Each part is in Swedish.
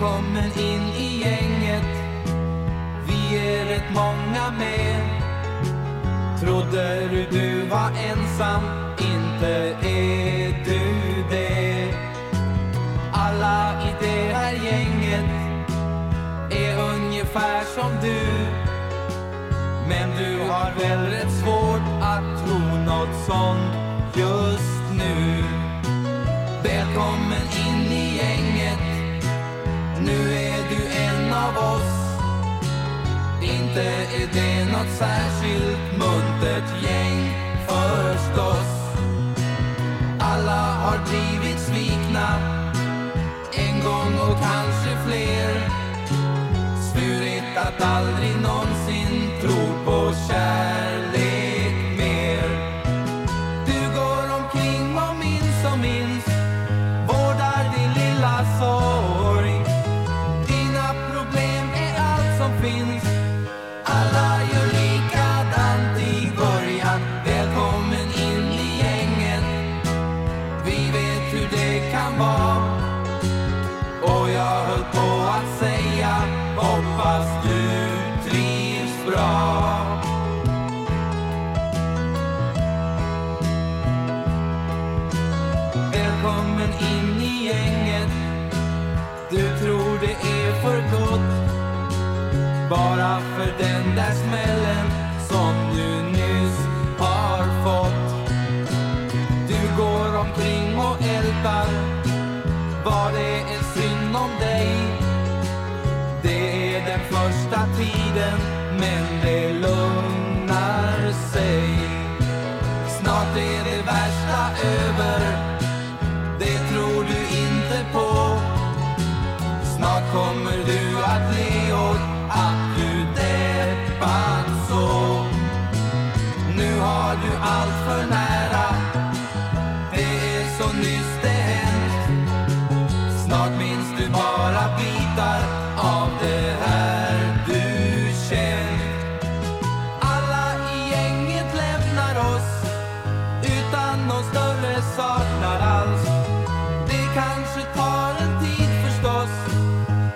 Välkommen in i gänget. Vi är rätt många med. Trodde du du var ensam? Inte är du det. Alla i det här gänget Är ungefär som du. Men du har väl rätt svårt att tro något sånt just nu. Välkommen in i Inte är det något särskilt muntert gäng förstås. Alla har blivit svikna En gång och kanske fler. Svurit att aldrig någonsin han var. Och jag höll på att säga Hoppas du trivs bra. Välkommen in i gänget. Du tror det är för gott. Bara för den där smällen som du nyss har fått. Du går omkring och ältar vad det är synd om dig Det är den första tiden men det lugnar sig. Snart är det värsta över Det tror du inte på. Snart kommer du att le åt att du deppat så. Nu har du allt för nära Det är så nyss det bara av det här du känt Alla i gänget lämnar oss utan någon större saknad alls. Det kanske tar en tid förstås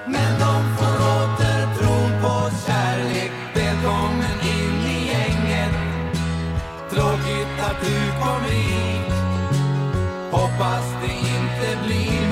men de får åter tron på kärlek. Välkommen in i gänget. Tråkigt att du kom hit. Hoppas det inte blir